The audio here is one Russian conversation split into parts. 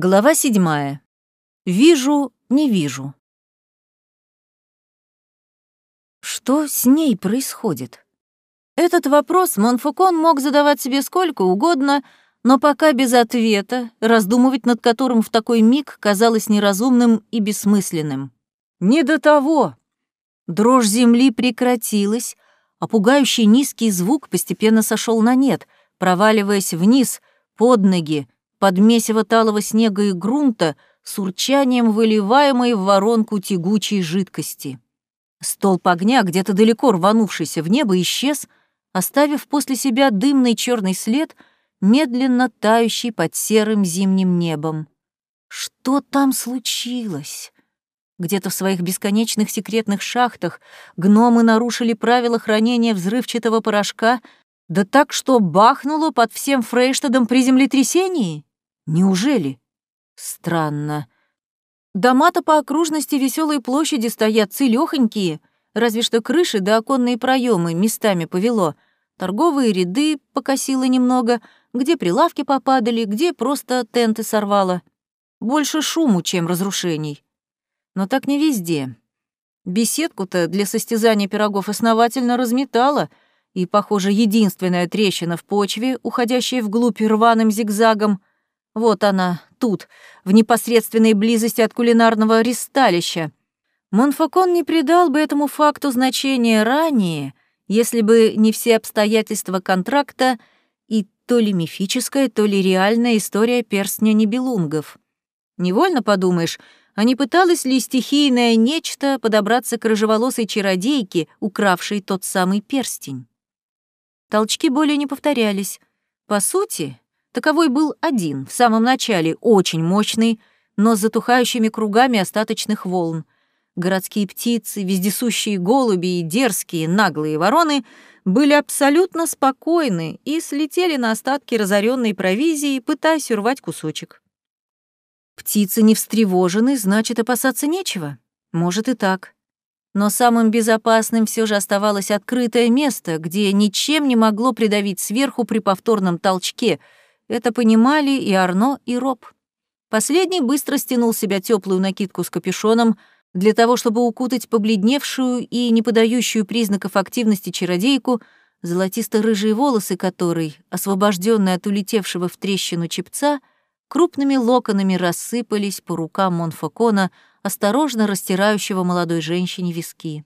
Глава седьмая. Вижу, не вижу. Что с ней происходит? Этот вопрос Монфукон мог задавать себе сколько угодно, но пока без ответа, раздумывать над которым в такой миг казалось неразумным и бессмысленным. Не до того. Дрожь земли прекратилась, а пугающий низкий звук постепенно сошел на нет, проваливаясь вниз, под ноги, под месиво талого снега и грунта с урчанием выливаемой в воронку тягучей жидкости. Столб огня, где-то далеко рванувшийся в небо, исчез, оставив после себя дымный черный след, медленно тающий под серым зимним небом. Что там случилось? Где-то в своих бесконечных секретных шахтах гномы нарушили правила хранения взрывчатого порошка, да так, что бахнуло под всем Фрейштадом при землетрясении? Неужели? Странно. Дома-то по окружности веселой площади стоят целёхонькие, разве что крыши да оконные проемы местами повело. Торговые ряды покосило немного, где прилавки попадали, где просто тенты сорвало. Больше шуму, чем разрушений. Но так не везде. Беседку-то для состязания пирогов основательно разметала, и, похоже, единственная трещина в почве, уходящая вглубь рваным зигзагом, вот она, тут, в непосредственной близости от кулинарного ристалища. Монфакон не придал бы этому факту значения ранее, если бы не все обстоятельства контракта и то ли мифическая, то ли реальная история перстня Нибелунгов. Невольно подумаешь, а не пыталось ли стихийное нечто подобраться к рыжеволосой чародейке, укравшей тот самый перстень? Толчки более не повторялись. По сути, Таковой был один, в самом начале, очень мощный, но с затухающими кругами остаточных волн. Городские птицы, вездесущие голуби и дерзкие, наглые вороны были абсолютно спокойны и слетели на остатки разоренной провизии, пытаясь урвать кусочек. Птицы не встревожены, значит, опасаться нечего. Может и так. Но самым безопасным все же оставалось открытое место, где ничем не могло придавить сверху при повторном толчке — это понимали и Арно, и Роб. Последний быстро стянул себя теплую накидку с капюшоном для того, чтобы укутать побледневшую и не подающую признаков активности чародейку, золотисто-рыжие волосы которой, освобожденные от улетевшего в трещину чепца, крупными локонами рассыпались по рукам Монфакона, осторожно растирающего молодой женщине виски.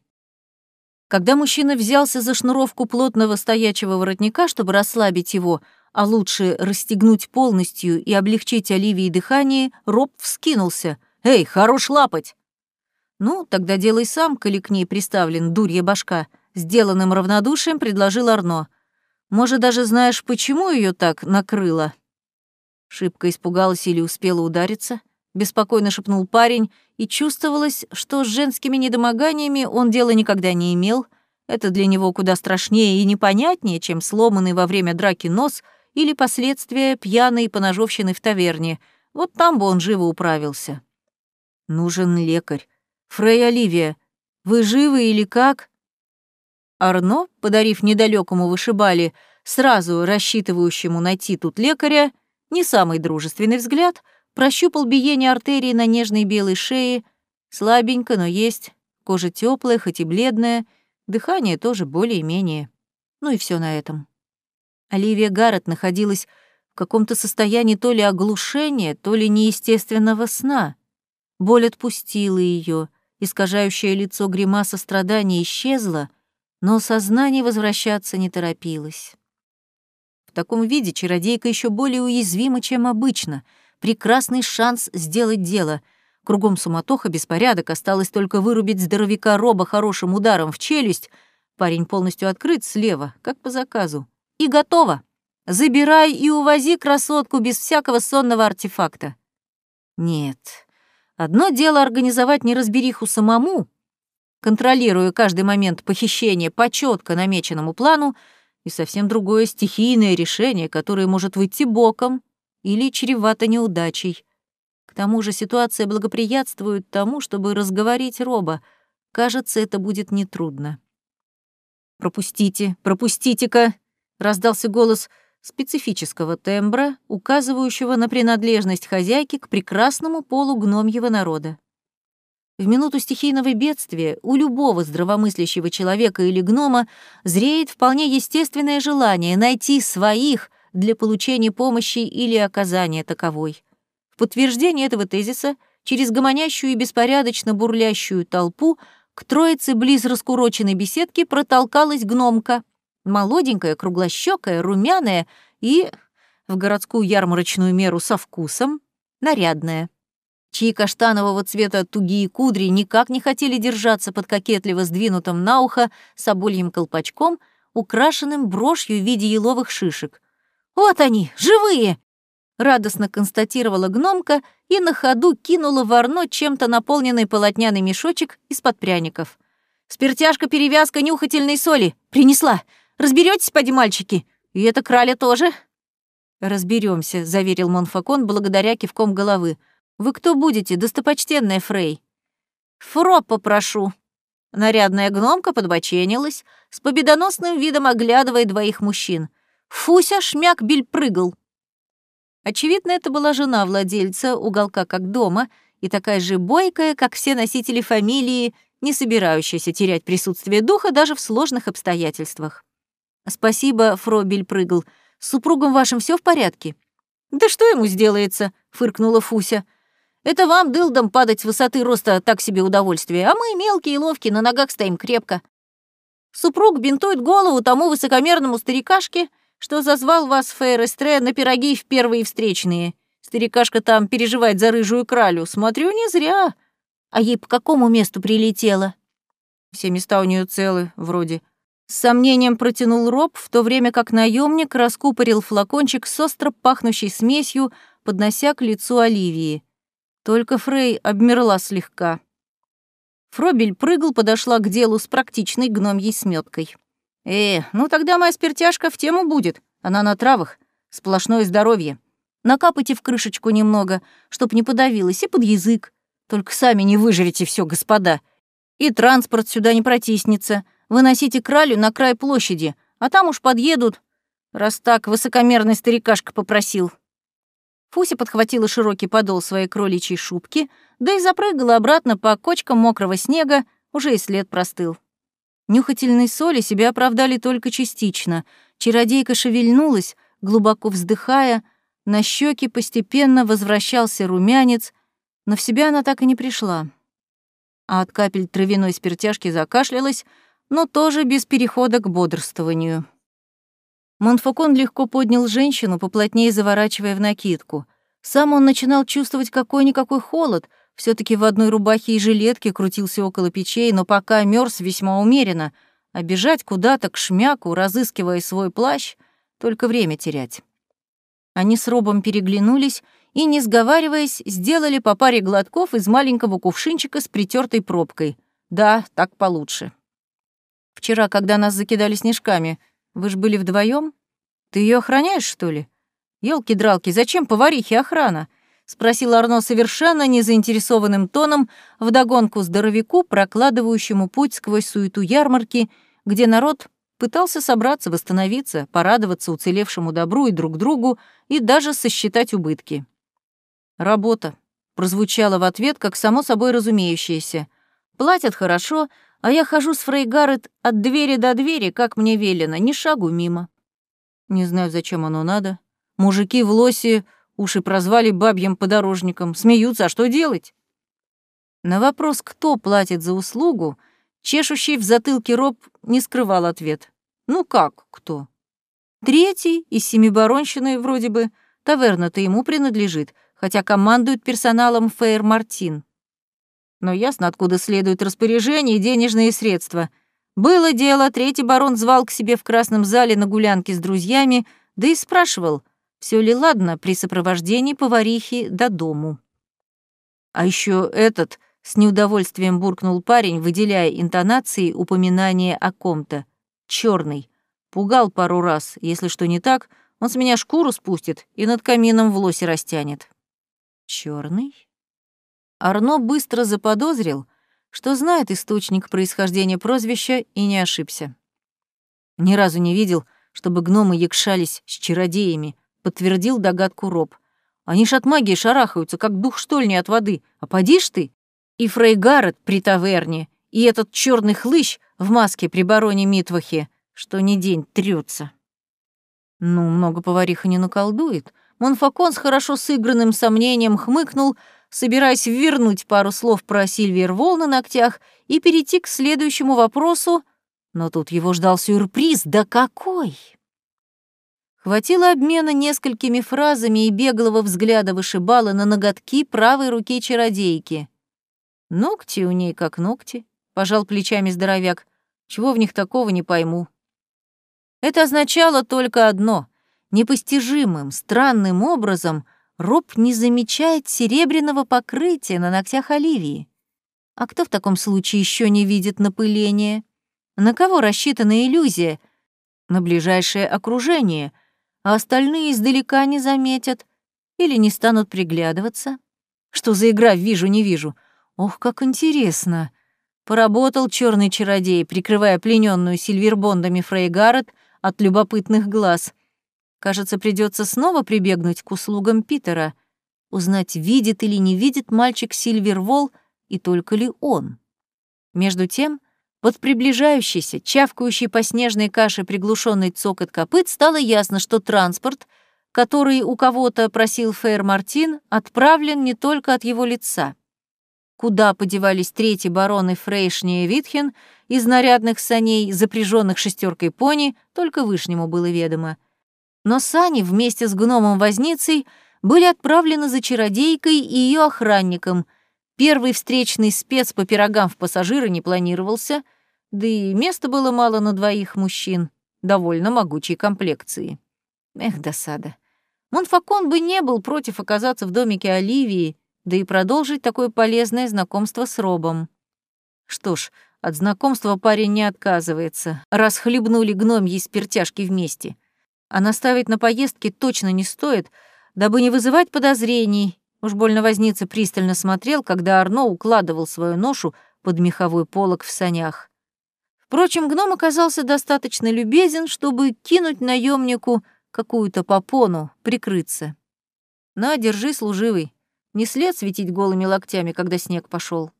Когда мужчина взялся за шнуровку плотного стоячего воротника, чтобы расслабить его, а лучше расстегнуть полностью и облегчить Оливии дыхание, Роб вскинулся. «Эй, хорош лапать!» «Ну, тогда делай сам, коли к ней приставлен дурья башка», сделанным равнодушием предложил Арно. «Может, даже знаешь, почему ее так накрыло?» Шибко испугалась или успела удариться, беспокойно шепнул парень, и чувствовалось, что с женскими недомоганиями он дела никогда не имел. Это для него куда страшнее и непонятнее, чем сломанный во время драки нос — или последствия пьяной поножовщины в таверне. Вот там бы он живо управился. Нужен лекарь. Фрей Оливия, вы живы или как? Арно, подарив недалекому вышибали, сразу рассчитывающему найти тут лекаря, не самый дружественный взгляд, прощупал биение артерии на нежной белой шее, слабенько, но есть, кожа теплая, хоть и бледная, дыхание тоже более-менее. Ну и все на этом. Оливия Гаррет находилась в каком-то состоянии то ли оглушения, то ли неестественного сна. Боль отпустила ее, искажающее лицо гримаса страдания исчезла, но сознание возвращаться не торопилось. В таком виде чародейка еще более уязвима, чем обычно. Прекрасный шанс сделать дело. Кругом суматоха, беспорядок, осталось только вырубить здоровяка Роба хорошим ударом в челюсть. Парень полностью открыт слева, как по заказу и готово. Забирай и увози красотку без всякого сонного артефакта. Нет. Одно дело организовать неразбериху самому, контролируя каждый момент похищения по четко намеченному плану, и совсем другое стихийное решение, которое может выйти боком или чревато неудачей. К тому же ситуация благоприятствует тому, чтобы разговорить Роба. Кажется, это будет нетрудно. «Пропустите, пропустите-ка!» раздался голос специфического тембра, указывающего на принадлежность хозяйки к прекрасному полу гномьего народа. В минуту стихийного бедствия у любого здравомыслящего человека или гнома зреет вполне естественное желание найти своих для получения помощи или оказания таковой. В подтверждение этого тезиса через гомонящую и беспорядочно бурлящую толпу к троице близ раскуроченной беседки протолкалась гномка, молоденькая, круглощёкая, румяная и, в городскую ярмарочную меру со вкусом, нарядная чьи каштанового цвета тугие кудри никак не хотели держаться под кокетливо сдвинутым на ухо собольем колпачком, украшенным брошью в виде еловых шишек. «Вот они, живые!» — радостно констатировала гномка и на ходу кинула в орно чем-то наполненный полотняный мешочек из-под пряников. «Спиртяжка-перевязка нюхательной соли! Принесла! Разберетесь, поди, мальчики? И это краля тоже?» Разберемся, заверил Монфакон благодаря кивком головы. Вы кто будете, достопочтенная Фрей?» «Фро попрошу». Нарядная гномка подбоченилась, с победоносным видом оглядывая двоих мужчин. Фуся шмяк-биль прыгал. Очевидно, это была жена владельца уголка как дома и такая же бойкая, как все носители фамилии, не собирающаяся терять присутствие духа даже в сложных обстоятельствах. «Спасибо, Фробель прыгал. С супругом вашим все в порядке?» «Да что ему сделается?» — фыркнула Фуся. Это вам, дылдам, падать с высоты роста так себе удовольствие, а мы, мелкие и ловкие, на ногах стоим крепко. Супруг бинтует голову тому высокомерному старикашке, что зазвал вас Фейрестре на пироги в первые встречные. Старикашка там переживает за рыжую кралю. Смотрю, не зря. А ей по какому месту прилетело? Все места у нее целы, вроде. С сомнением протянул Роб, в то время как наемник раскупорил флакончик с остро пахнущей смесью, поднося к лицу Оливии. Только Фрей обмерла слегка. Фробель прыгал, подошла к делу с практичной гномьей сметкой. «Э, ну тогда моя спиртяшка в тему будет. Она на травах. Сплошное здоровье. Накапайте в крышечку немного, чтоб не подавилось, и под язык. Только сами не выжрете все, господа. И транспорт сюда не протиснется. Выносите кралю на край площади, а там уж подъедут, раз так высокомерный старикашка попросил». Фуся подхватила широкий подол своей кроличьей шубки, да и запрыгала обратно по кочкам мокрого снега, уже и след простыл. Нюхательной соли себя оправдали только частично. Чародейка шевельнулась, глубоко вздыхая, на щеки постепенно возвращался румянец, но в себя она так и не пришла. А от капель травяной спиртяшки закашлялась, но тоже без перехода к бодрствованию. Монфокон легко поднял женщину, поплотнее заворачивая в накидку. Сам он начинал чувствовать какой-никакой холод, все таки в одной рубахе и жилетке крутился около печей, но пока мерз весьма умеренно, а бежать куда-то к шмяку, разыскивая свой плащ, только время терять. Они с Робом переглянулись и, не сговариваясь, сделали по паре глотков из маленького кувшинчика с притертой пробкой. Да, так получше. Вчера, когда нас закидали снежками — вы ж были вдвоем? Ты ее охраняешь, что ли? Ёлки-дралки, зачем поварихе охрана? Спросил Арно совершенно незаинтересованным тоном вдогонку здоровяку, прокладывающему путь сквозь суету ярмарки, где народ пытался собраться, восстановиться, порадоваться уцелевшему добру и друг другу и даже сосчитать убытки. «Работа», — прозвучало в ответ, как само собой разумеющееся. «Платят хорошо, а я хожу с Фрейгарет от двери до двери, как мне велено, ни шагу мимо. Не знаю, зачем оно надо. Мужики в лосе уши прозвали бабьим подорожником, смеются, а что делать? На вопрос, кто платит за услугу, чешущий в затылке роб не скрывал ответ. Ну как, кто? Третий из семи баронщины вроде бы, таверна-то ему принадлежит, хотя командует персоналом Фейр Мартин но ясно, откуда следуют распоряжения и денежные средства. Было дело, третий барон звал к себе в красном зале на гулянке с друзьями, да и спрашивал, все ли ладно при сопровождении поварихи до дому. А еще этот, с неудовольствием буркнул парень, выделяя интонацией упоминание о ком-то. Черный. Пугал пару раз, если что не так, он с меня шкуру спустит и над камином в лосе растянет. Черный? Арно быстро заподозрил, что знает источник происхождения прозвища и не ошибся. Ни разу не видел, чтобы гномы якшались с чародеями, подтвердил догадку Роб. Они ж от магии шарахаются, как дух штольни от воды. А поди ж ты? И Фрейгарет при таверне, и этот черный хлыщ в маске при бароне Митвахе, что ни день трется. Ну, много повариха не наколдует. Монфакон с хорошо сыгранным сомнением хмыкнул, собираясь вернуть пару слов про Сильвер Вол на ногтях и перейти к следующему вопросу, но тут его ждал сюрприз, да какой! Хватило обмена несколькими фразами и беглого взгляда вышибала на ноготки правой руки чародейки. Ногти у ней как ногти, пожал плечами здоровяк. Чего в них такого не пойму. Это означало только одно. Непостижимым, странным образом Роб не замечает серебряного покрытия на ногтях Оливии. А кто в таком случае еще не видит напыления? На кого рассчитана иллюзия? На ближайшее окружение, а остальные издалека не заметят или не станут приглядываться. Что за игра «вижу, не вижу»? Ох, как интересно. Поработал черный чародей, прикрывая плененную Сильвербондами Фрейгарет от любопытных глаз. Кажется, придется снова прибегнуть к услугам Питера, узнать, видит или не видит мальчик Сильвервол и только ли он. Между тем, под приближающейся, чавкающей по снежной каше приглушенный цокот копыт стало ясно, что транспорт, который у кого-то просил Фейр Мартин, отправлен не только от его лица. Куда подевались третий барон и Фрейшни и Витхен из нарядных саней, запряженных шестеркой пони, только Вышнему было ведомо. Но сани вместе с гномом-возницей были отправлены за чародейкой и ее охранником — Первый встречный спец по пирогам в пассажиры не планировался, да и места было мало на двоих мужчин, довольно могучей комплекции. Эх, досада. Монфакон бы не был против оказаться в домике Оливии, да и продолжить такое полезное знакомство с Робом. Что ж, от знакомства парень не отказывается, раз хлебнули гномьи спиртяшки вместе. А наставить на поездки точно не стоит, дабы не вызывать подозрений Уж больно возница пристально смотрел, когда Арно укладывал свою ношу под меховой полог в санях. Впрочем, гном оказался достаточно любезен, чтобы кинуть наемнику какую-то попону, прикрыться. «На, держи, служивый. Не след светить голыми локтями, когда снег пошел.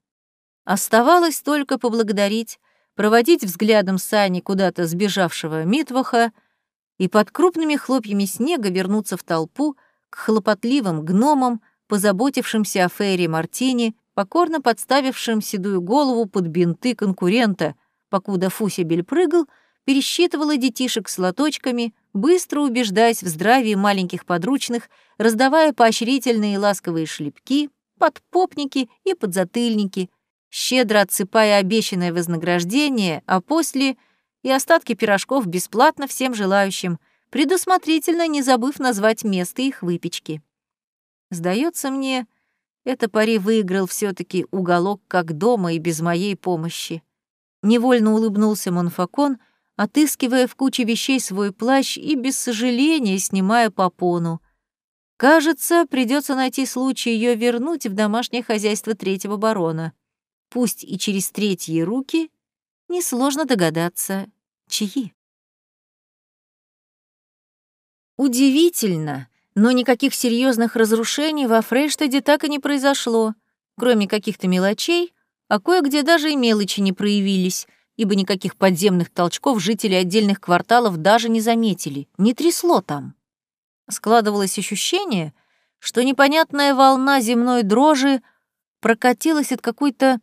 Оставалось только поблагодарить, проводить взглядом Сани куда-то сбежавшего Митваха и под крупными хлопьями снега вернуться в толпу к хлопотливым гномам, позаботившимся о Фейре Мартине, покорно подставившим седую голову под бинты конкурента, покуда Фусибель прыгал, пересчитывала детишек с лоточками, быстро убеждаясь в здравии маленьких подручных, раздавая поощрительные ласковые шлепки, подпопники и подзатыльники, щедро отсыпая обещанное вознаграждение, а после и остатки пирожков бесплатно всем желающим, предусмотрительно не забыв назвать место их выпечки. Сдается мне, это пари выиграл все таки уголок как дома и без моей помощи. Невольно улыбнулся Монфакон, отыскивая в куче вещей свой плащ и без сожаления снимая попону. Кажется, придется найти случай ее вернуть в домашнее хозяйство третьего барона. Пусть и через третьи руки, несложно догадаться, чьи. Удивительно, но никаких серьезных разрушений во Фрейштаде так и не произошло, кроме каких-то мелочей, а кое-где даже и мелочи не проявились, ибо никаких подземных толчков жители отдельных кварталов даже не заметили, не трясло там. Складывалось ощущение, что непонятная волна земной дрожи прокатилась от какой-то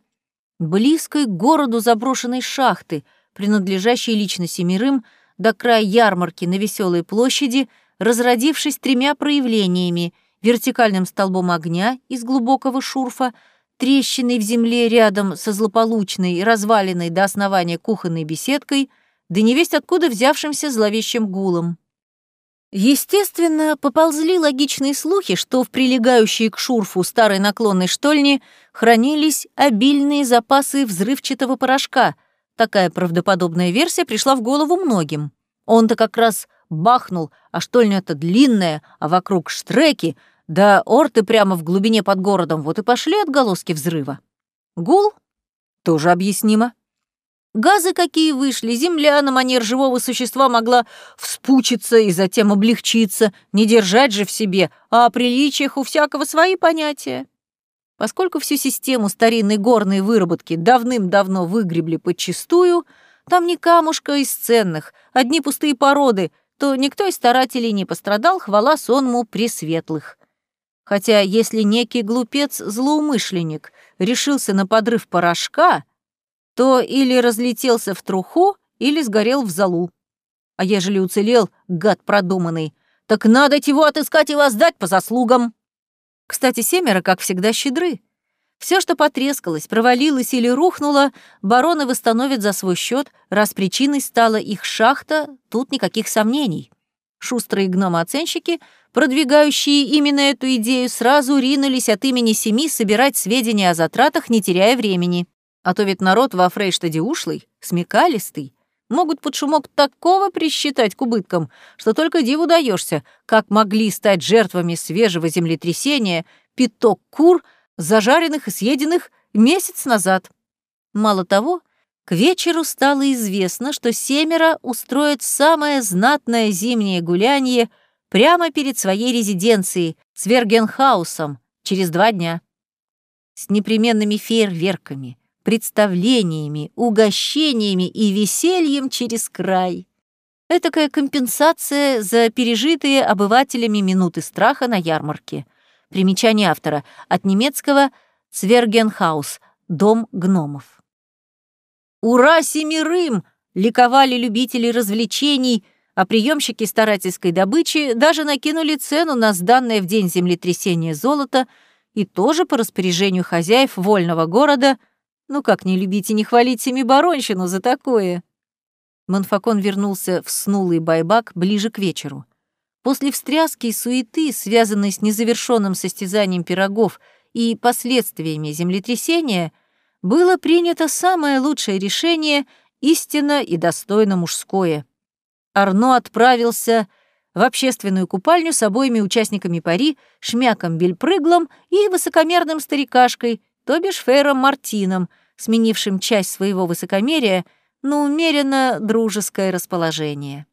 близкой к городу заброшенной шахты, принадлежащей лично семерым, до края ярмарки на веселой площади, разродившись тремя проявлениями — вертикальным столбом огня из глубокого шурфа, трещиной в земле рядом со злополучной, разваленной до основания кухонной беседкой, да невесть откуда взявшимся зловещим гулом. Естественно, поползли логичные слухи, что в прилегающей к шурфу старой наклонной штольне хранились обильные запасы взрывчатого порошка. Такая правдоподобная версия пришла в голову многим. Он-то как раз бахнул, а штольня-то длинная, а вокруг штреки, да орты прямо в глубине под городом, вот и пошли отголоски взрыва. Гул? Тоже объяснимо. Газы какие вышли, земля на манер живого существа могла вспучиться и затем облегчиться, не держать же в себе, а о приличиях у всякого свои понятия. Поскольку всю систему старинной горной выработки давным-давно выгребли подчистую, там ни камушка из ценных, одни пустые породы, то никто из старателей не пострадал, хвала сонму пресветлых. Хотя если некий глупец-злоумышленник решился на подрыв порошка, то или разлетелся в труху, или сгорел в залу. А ежели уцелел, гад продуманный, так надо его отыскать и воздать по заслугам. Кстати, семеро, как всегда, щедры. Все, что потрескалось, провалилось или рухнуло, бароны восстановят за свой счет, раз причиной стала их шахта, тут никаких сомнений. Шустрые гномы-оценщики, продвигающие именно эту идею, сразу ринулись от имени семи собирать сведения о затратах, не теряя времени. А то ведь народ во Фрейштаде ушлый, смекалистый, могут под шумок такого присчитать к убыткам, что только диву даешься, как могли стать жертвами свежего землетрясения пяток кур, зажаренных и съеденных месяц назад. Мало того, к вечеру стало известно, что семеро устроят самое знатное зимнее гуляние прямо перед своей резиденцией, Свергенхаусом, через два дня. С непременными фейерверками, представлениями, угощениями и весельем через край. Этакая компенсация за пережитые обывателями минуты страха на ярмарке. Примечание автора от немецкого «Цвергенхаус» — «Дом гномов». «Ура семерым!» — ликовали любители развлечений, а приемщики старательской добычи даже накинули цену на сданное в день землетрясения золото и тоже по распоряжению хозяев вольного города — ну как не любить и не хвалить семибаронщину за такое? Монфакон вернулся в снулый байбак ближе к вечеру. После встряски и суеты, связанной с незавершенным состязанием пирогов и последствиями землетрясения, было принято самое лучшее решение, истинно и достойно мужское. Арно отправился в общественную купальню с обоими участниками пари, шмяком Бельпрыглом и высокомерным старикашкой, то бишь Фейром Мартином, сменившим часть своего высокомерия на умеренно дружеское расположение.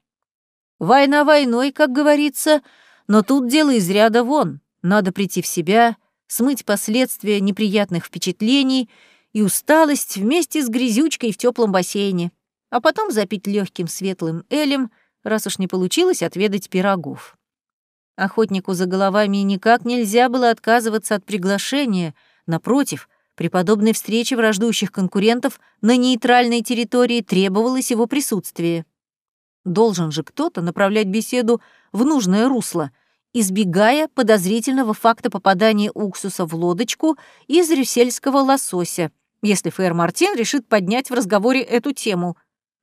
Война войной, как говорится, но тут дело из ряда вон. Надо прийти в себя, смыть последствия неприятных впечатлений и усталость вместе с грязючкой в теплом бассейне, а потом запить легким светлым элем, раз уж не получилось отведать пирогов. Охотнику за головами никак нельзя было отказываться от приглашения, напротив — при подобной встрече враждующих конкурентов на нейтральной территории требовалось его присутствие. Должен же кто-то направлять беседу в нужное русло, избегая подозрительного факта попадания уксуса в лодочку из рюссельского лосося, если Фэр Мартин решит поднять в разговоре эту тему.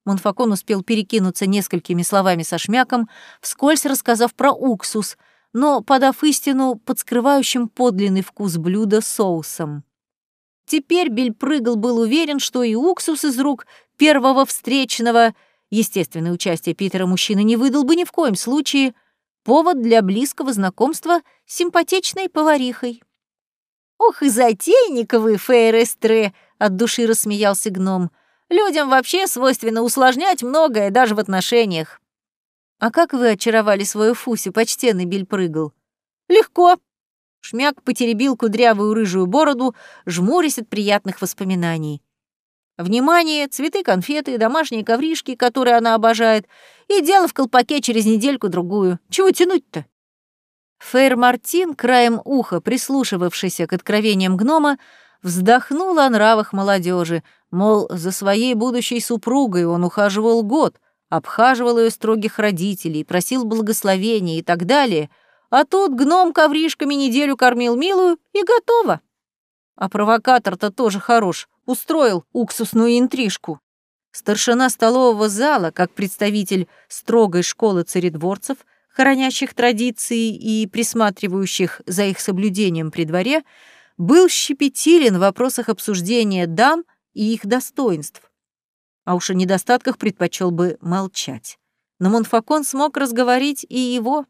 Монфакон успел перекинуться несколькими словами со шмяком, вскользь рассказав про уксус, но подав истину под скрывающим подлинный вкус блюда соусом. Теперь Бельпрыгл был уверен, что и уксус из рук первого встречного, естественное участие Питера мужчины не выдал бы ни в коем случае, повод для близкого знакомства с симпатичной поварихой. «Ох и затейниковые фейрестре!» — от души рассмеялся гном. «Людям вообще свойственно усложнять многое, даже в отношениях». «А как вы очаровали свою Фусю, почтенный Бельпрыгл?» «Легко», Шмяк потеребил кудрявую рыжую бороду, жмурясь от приятных воспоминаний. Внимание, цветы, конфеты, домашние ковришки, которые она обожает, и дело в колпаке через недельку-другую. Чего тянуть-то? Фейр Мартин, краем уха, прислушивавшийся к откровениям гнома, вздохнул о нравах молодежи, мол, за своей будущей супругой он ухаживал год, обхаживал ее строгих родителей, просил благословения и так далее — а тут гном ковришками неделю кормил милую и готово. А провокатор-то тоже хорош, устроил уксусную интрижку. Старшина столового зала, как представитель строгой школы царедворцев, хранящих традиции и присматривающих за их соблюдением при дворе, был щепетилен в вопросах обсуждения дам и их достоинств. А уж о недостатках предпочел бы молчать. Но Монфакон смог разговорить и его.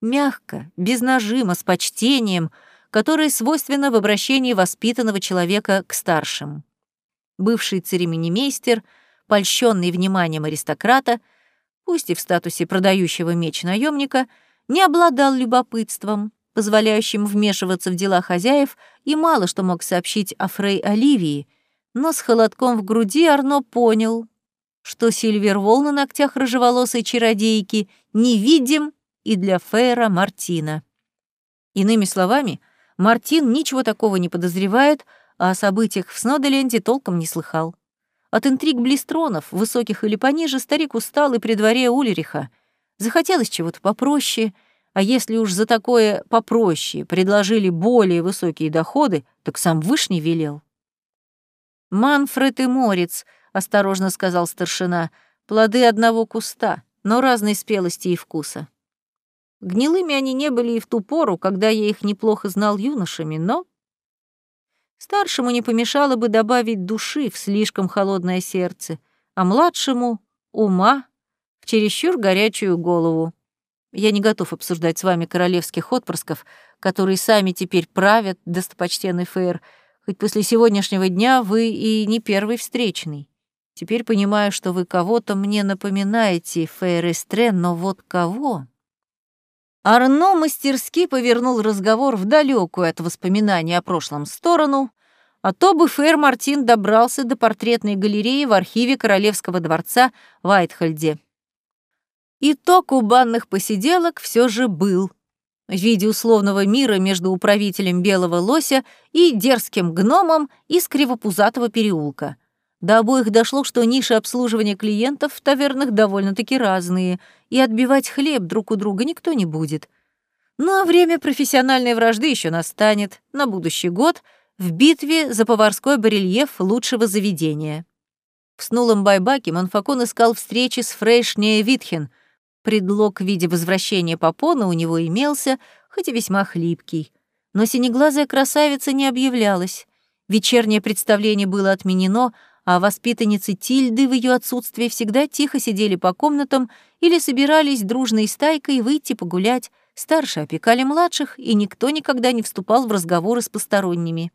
Мягко, без нажима, с почтением, которое свойственно в обращении воспитанного человека к старшим. Бывший церемонимейстер польщенный вниманием аристократа, пусть и в статусе продающего меч наемника, не обладал любопытством, позволяющим вмешиваться в дела хозяев, и мало что мог сообщить о Фрей Оливии, но с холодком в груди Арно понял, что Сильвервол на ногтях рыжеволосой чародейки невидим и для Фейра Мартина. Иными словами, Мартин ничего такого не подозревает, а о событиях в Сноделенде толком не слыхал. От интриг Блистронов, высоких или пониже, старик устал и при дворе Ульриха. Захотелось чего-то попроще, а если уж за такое попроще предложили более высокие доходы, так сам Вышний велел. «Манфред и Морец», — осторожно сказал старшина, — «плоды одного куста, но разной спелости и вкуса». Гнилыми они не были и в ту пору, когда я их неплохо знал юношами, но Старшему не помешало бы добавить души в слишком холодное сердце, а младшему — ума в чересчур горячую голову. Я не готов обсуждать с вами королевских отпрысков, которые сами теперь правят, достопочтенный Фейр, хоть после сегодняшнего дня вы и не первый встречный. Теперь понимаю, что вы кого-то мне напоминаете, Фейр Эстрен, но вот кого? Арно мастерски повернул разговор в далекую от воспоминаний о прошлом сторону, а то бы Фэр Мартин добрался до портретной галереи в архиве Королевского дворца в Айтхольде. Итог у банных посиделок все же был в виде условного мира между управителем Белого Лося и дерзким гномом из Кривопузатого переулка. До обоих дошло, что ниши обслуживания клиентов в тавернах довольно-таки разные — и отбивать хлеб друг у друга никто не будет. Ну а время профессиональной вражды еще настанет, на будущий год, в битве за поварской барельеф лучшего заведения. В снулом байбаке Монфакон искал встречи с Фрейшне Витхен. Предлог в виде возвращения Попона у него имелся, хоть и весьма хлипкий. Но синеглазая красавица не объявлялась. Вечернее представление было отменено, а воспитанницы Тильды в ее отсутствие всегда тихо сидели по комнатам или собирались дружной стайкой выйти погулять, старшие опекали младших, и никто никогда не вступал в разговоры с посторонними.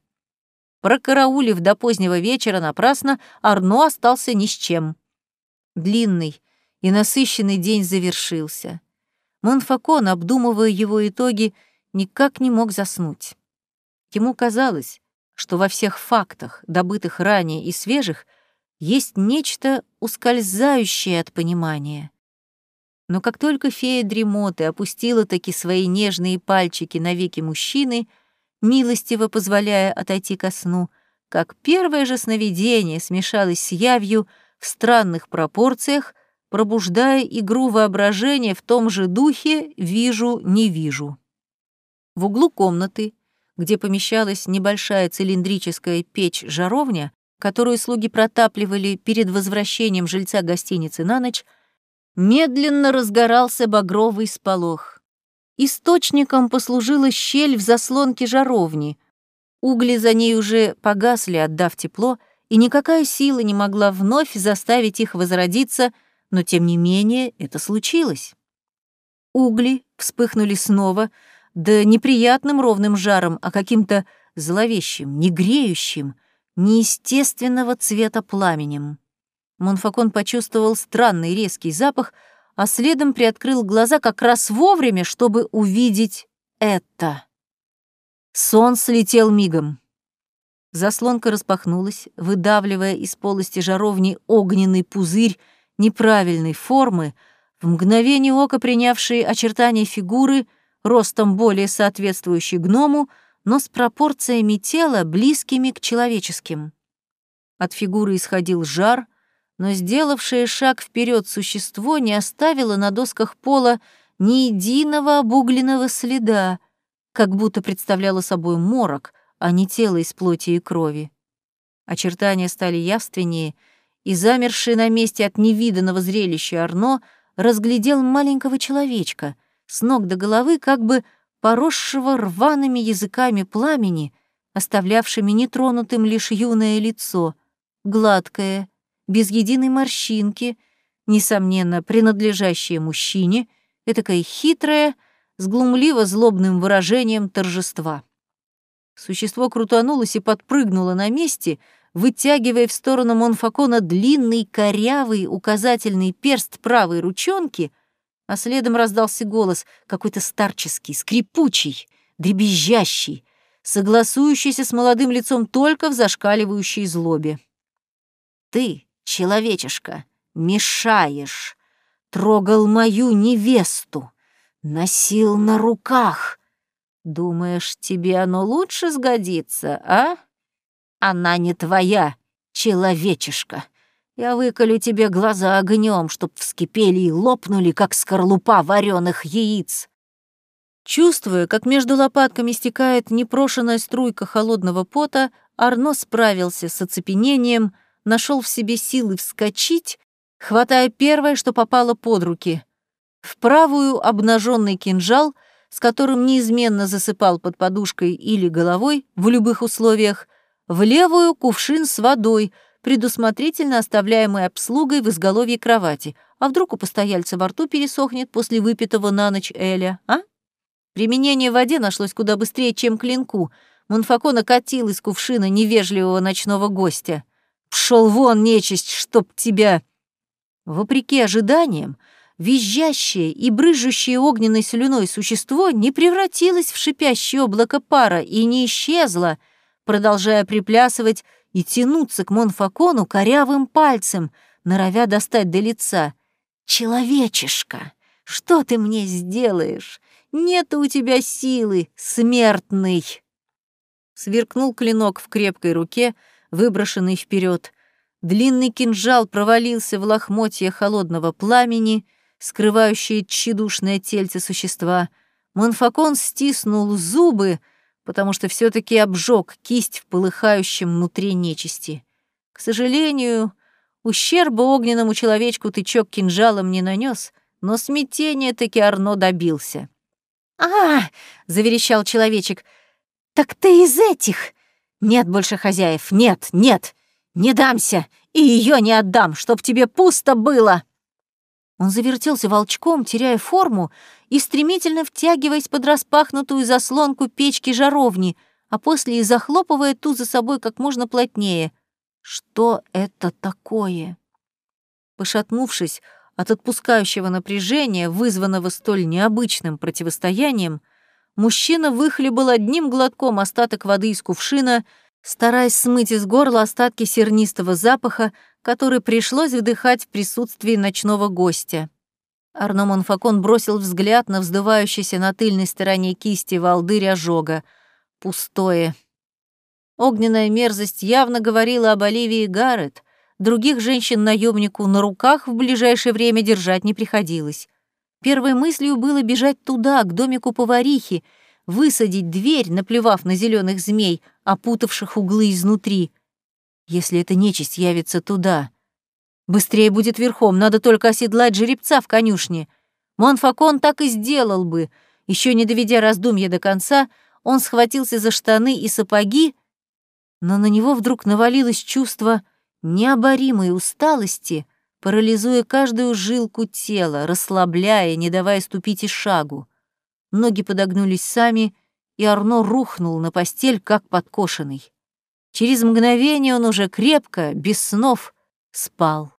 Прокараулив до позднего вечера напрасно, Арно остался ни с чем. Длинный и насыщенный день завершился. Монфакон, обдумывая его итоги, никак не мог заснуть. Ему казалось, что во всех фактах, добытых ранее и свежих, есть нечто ускользающее от понимания. Но как только фея дремоты опустила таки свои нежные пальчики на веки мужчины, милостиво позволяя отойти ко сну, как первое же сновидение смешалось с явью в странных пропорциях, пробуждая игру воображения в том же духе «вижу-не вижу». В углу комнаты где помещалась небольшая цилиндрическая печь-жаровня, которую слуги протапливали перед возвращением жильца гостиницы на ночь, медленно разгорался багровый сполох. Источником послужила щель в заслонке жаровни. Угли за ней уже погасли, отдав тепло, и никакая сила не могла вновь заставить их возродиться, но тем не менее это случилось. Угли вспыхнули снова — да неприятным ровным жаром, а каким-то зловещим, негреющим, неестественного цвета пламенем. Монфакон почувствовал странный резкий запах, а следом приоткрыл глаза как раз вовремя, чтобы увидеть это. Сон слетел мигом. Заслонка распахнулась, выдавливая из полости жаровни огненный пузырь неправильной формы, в мгновение ока принявшие очертания фигуры — ростом более соответствующий гному, но с пропорциями тела, близкими к человеческим. От фигуры исходил жар, но сделавшее шаг вперед существо не оставило на досках пола ни единого обугленного следа, как будто представляло собой морок, а не тело из плоти и крови. Очертания стали явственнее, и замерший на месте от невиданного зрелища Арно разглядел маленького человечка, с ног до головы как бы поросшего рваными языками пламени, оставлявшими нетронутым лишь юное лицо, гладкое, без единой морщинки, несомненно, принадлежащее мужчине, этакое хитрое, с глумливо-злобным выражением торжества. Существо крутанулось и подпрыгнуло на месте, вытягивая в сторону Монфакона длинный корявый указательный перст правой ручонки, а следом раздался голос, какой-то старческий, скрипучий, дребезжащий, согласующийся с молодым лицом только в зашкаливающей злобе. «Ты, человечишка, мешаешь, трогал мою невесту, носил на руках. Думаешь, тебе оно лучше сгодится, а? Она не твоя, человечишка. Я выколю тебе глаза огнем, чтоб вскипели и лопнули, как скорлупа вареных яиц. Чувствуя, как между лопатками стекает непрошенная струйка холодного пота, Арно справился с оцепенением, нашел в себе силы вскочить, хватая первое, что попало под руки. В правую обнаженный кинжал, с которым неизменно засыпал под подушкой или головой в любых условиях, в левую кувшин с водой, предусмотрительно оставляемый обслугой в изголовье кровати. А вдруг у постояльца во рту пересохнет после выпитого на ночь Эля, а? Применение в воде нашлось куда быстрее, чем клинку. Монфако накатил из кувшина невежливого ночного гостя. «Пшел вон, нечисть, чтоб тебя!» Вопреки ожиданиям, визжащее и брыжущее огненной слюной существо не превратилось в шипящее облако пара и не исчезло, продолжая приплясывать и тянуться к Монфакону корявым пальцем, норовя достать до лица. «Человечишка, что ты мне сделаешь? Нет у тебя силы, смертный!» Сверкнул клинок в крепкой руке, выброшенный вперед. Длинный кинжал провалился в лохмотье холодного пламени, скрывающее тщедушное тельце существа. Монфакон стиснул зубы, потому что все таки обжег кисть в полыхающем внутри нечисти. К сожалению, ущерба огненному человечку тычок кинжалом не нанес, но смятения таки Арно добился. «А!» — заверещал человечек. «Так ты из этих!» «Нет больше хозяев! Нет, нет! Не дамся! И ее не отдам, чтоб тебе пусто было!» Он завертелся волчком, теряя форму и стремительно втягиваясь под распахнутую заслонку печки жаровни, а после и захлопывая ту за собой как можно плотнее. Что это такое? Пошатнувшись, от отпускающего напряжения, вызванного столь необычным противостоянием, мужчина выхлебал одним глотком остаток воды из кувшина, стараясь смыть из горла остатки сернистого запаха, который пришлось вдыхать в присутствии ночного гостя. Арно Монфакон бросил взгляд на вздувающийся на тыльной стороне кисти волдырь ожога. Пустое. Огненная мерзость явно говорила об Оливии Гаррет, Других женщин наемнику на руках в ближайшее время держать не приходилось. Первой мыслью было бежать туда, к домику поварихи, высадить дверь, наплевав на зеленых змей, опутавших углы изнутри. Если эта нечисть явится туда. Быстрее будет верхом, надо только оседлать жеребца в конюшне. Монфакон так и сделал бы. Еще не доведя раздумья до конца, он схватился за штаны и сапоги, но на него вдруг навалилось чувство — необоримой усталости, парализуя каждую жилку тела, расслабляя, не давая ступить и шагу. Ноги подогнулись сами, и Арно рухнул на постель, как подкошенный. Через мгновение он уже крепко, без снов, спал.